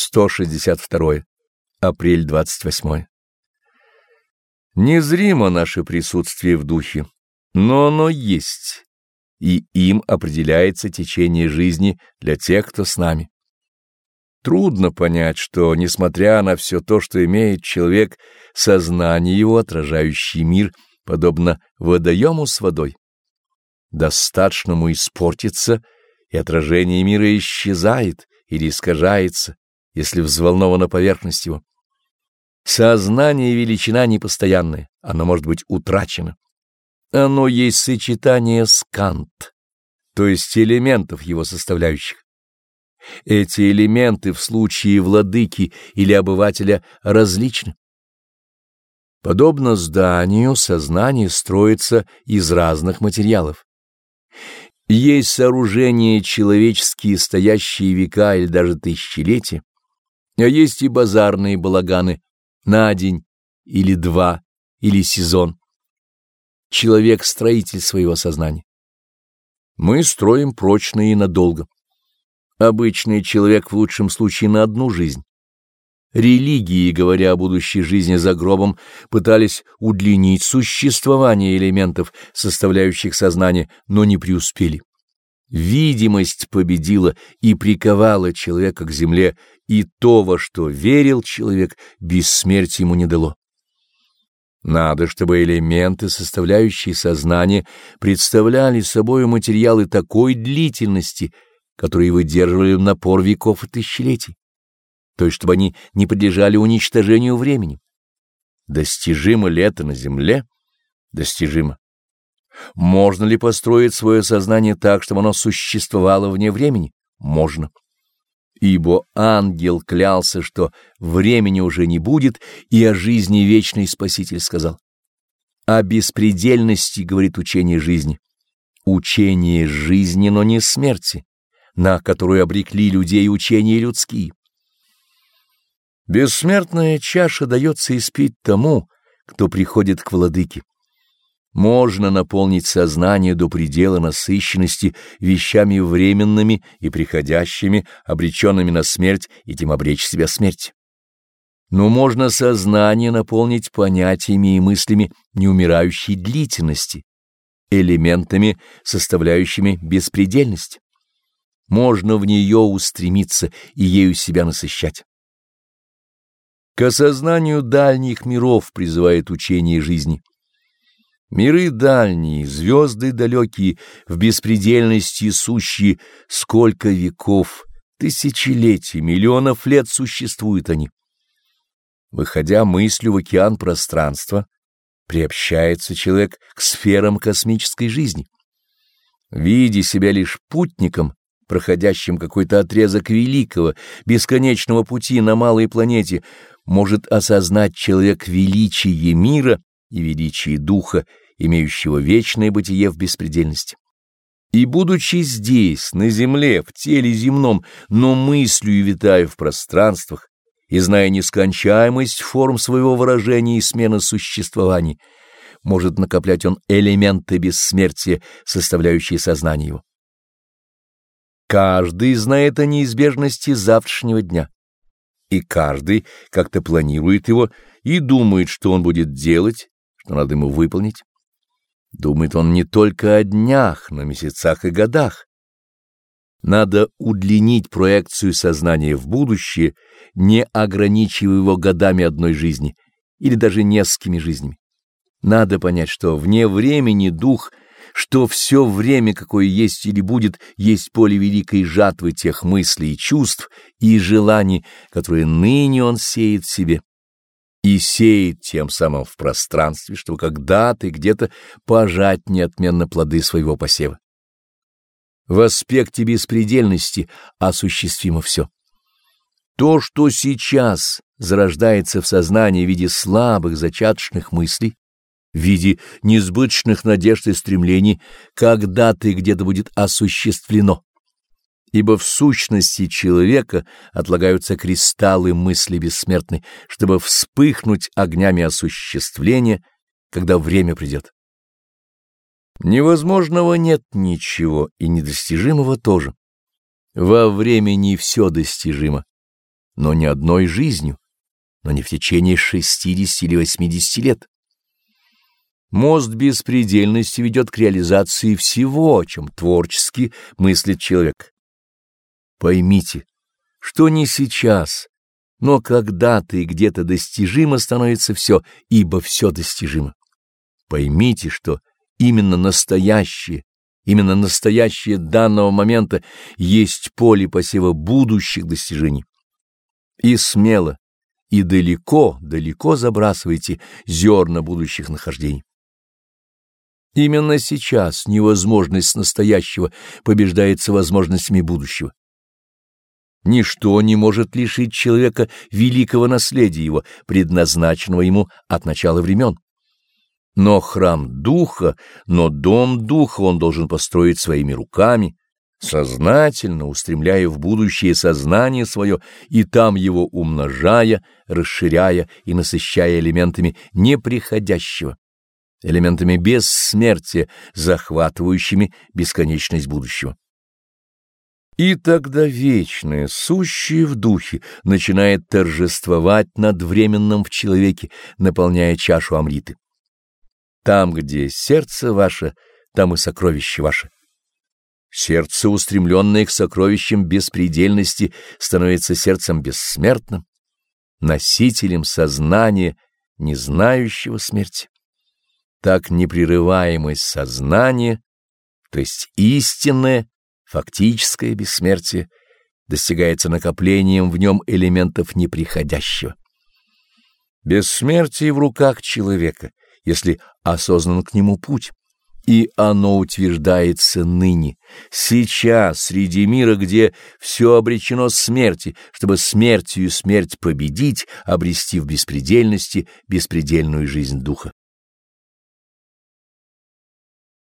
162. Апрель 28. Незримо наше присутствие в духе, но оно есть, и им определяется течение жизни для тех, кто с нами. Трудно понять, что, несмотря на все то, что имеет человек, сознание его, отражающий мир, подобно водоему с водой. Достаточно ему испортиться, и отражение мира исчезает или искажается, если взволнована поверхность его. Сознание — величина непостоянная, оно может быть утрачено. Оно есть сочетание скант, то есть элементов его составляющих. Эти элементы в случае владыки или обывателя различны. Подобно зданию, сознание строится из разных материалов. Есть сооружения человеческие, стоящие века или даже тысячелетия, а есть и базарные балаганы на день или два или сезон. Человек — строитель своего сознания. Мы строим прочно и надолго. Обычный человек в лучшем случае на одну жизнь. Религии, говоря о будущей жизни за гробом, пытались удлинить существование элементов, составляющих сознание, но не преуспели. Видимость победила и приковала человека к земле, и то, во что верил человек, бессмертие ему не дало. Надо, чтобы элементы, составляющие сознание, представляли собой материалы такой длительности, которые выдерживали напор веков и тысячелетий, то есть чтобы они не подлежали уничтожению времени. Достижимо ли это на Земле? Достижимо. Можно ли построить свое сознание так, чтобы оно существовало вне времени? Можно. Ибо ангел клялся, что времени уже не будет, и о жизни вечный Спаситель сказал. О беспредельности говорит учение жизни. Учение жизни, но не смерти, на которую обрекли людей учения людские. Бессмертная чаша дается испить тому, кто приходит к владыке. Можно наполнить сознание до предела насыщенности вещами временными и приходящими, обреченными на смерть, и тем обречь себя смерть. Но можно сознание наполнить понятиями и мыслями неумирающей длительности, элементами, составляющими беспредельность. Можно в нее устремиться и ею себя насыщать. К осознанию дальних миров призывает учение жизни — Миры дальние, звезды далекие, в беспредельности сущие, сколько веков, тысячелетий, миллионов лет существуют они. Выходя мыслью в океан пространства, приобщается человек к сферам космической жизни. Видя себя лишь путником, проходящим какой-то отрезок великого, бесконечного пути на малой планете, может осознать человек величие мира и величие духа, имеющего вечное бытие в беспредельности. И, будучи здесь, на земле, в теле земном, но мыслью витая в пространствах, и зная нескончаемость форм своего выражения и смены существований, может накоплять он элементы бессмертия, составляющие сознание его. Каждый знает о неизбежности завтрашнего дня, и каждый как-то планирует его и думает, что он будет делать, что надо ему выполнить. Думает он не только о днях, но месяцах и годах. Надо удлинить проекцию сознания в будущее, не ограничивая его годами одной жизни или даже несколькими жизнями. Надо понять, что вне времени дух, что все время, какое есть или будет, есть поле великой жатвы тех мыслей чувств и желаний, которые ныне он сеет в себе и сеет тем самым в пространстве, чтобы когда-то и где-то пожать неотменно плоды своего посева. В аспекте беспредельности осуществимо все. То, что сейчас зарождается в сознании в виде слабых зачаточных мыслей, в виде несбыточных надежд и стремлений, когда-то и где-то будет осуществлено ибо в сущности человека отлагаются кристаллы мысли бессмертной, чтобы вспыхнуть огнями осуществления, когда время придет. Невозможного нет ничего, и недостижимого тоже. Во времени все достижимо, но не одной жизнью, но не в течение 60 или 80 лет. Мост беспредельности ведет к реализации всего, чем творчески мыслит человек. Поймите, что не сейчас, но когда-то и где-то достижимо становится все, ибо все достижимо. Поймите, что именно настоящее, именно настоящее данного момента есть поле посева будущих достижений. И смело, и далеко, далеко забрасывайте зерна будущих нахождений. Именно сейчас невозможность настоящего побеждается возможностями будущего. Ничто не может лишить человека великого наследия его, предназначенного ему от начала времен. Но храм духа, но дом духа он должен построить своими руками, сознательно устремляя в будущее сознание свое и там его умножая, расширяя и насыщая элементами неприходящего, элементами бессмертия, захватывающими бесконечность будущего. И тогда вечное, сущее в духе, начинает торжествовать над временным в человеке, наполняя чашу Амриты. Там, где сердце ваше, там и сокровище ваше. Сердце, устремленное к сокровищам беспредельности, становится сердцем бессмертным, носителем сознания, не знающего смерти. Так непрерываемость сознания, то есть истинное, фактическое бессмертие, достигается накоплением в нем элементов неприходящего. Бессмертие в руках человека, если осознан к нему путь и оно утверждается ныне, сейчас, среди мира, где все обречено смерти, чтобы смертью смерть победить, обрести в беспредельности беспредельную жизнь духа.